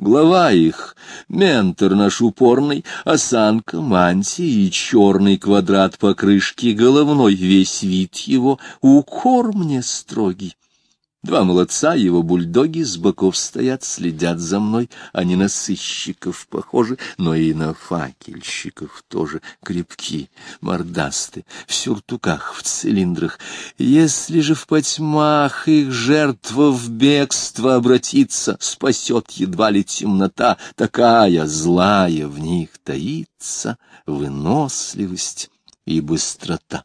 Глава их, ментор наш упорный, осанка, мантия и черный квадрат покрышки головной, весь вид его, укор мне строгий. Два молодца, его бульдоги, с боков стоят, следят за мной. Они на сыщиков похожи, но и на факельщиков тоже крепки, мордасты, в сюртуках, в цилиндрах. Если же в потьмах их жертва в бегство обратится, спасет едва ли темнота, такая злая в них таится выносливость и быстрота.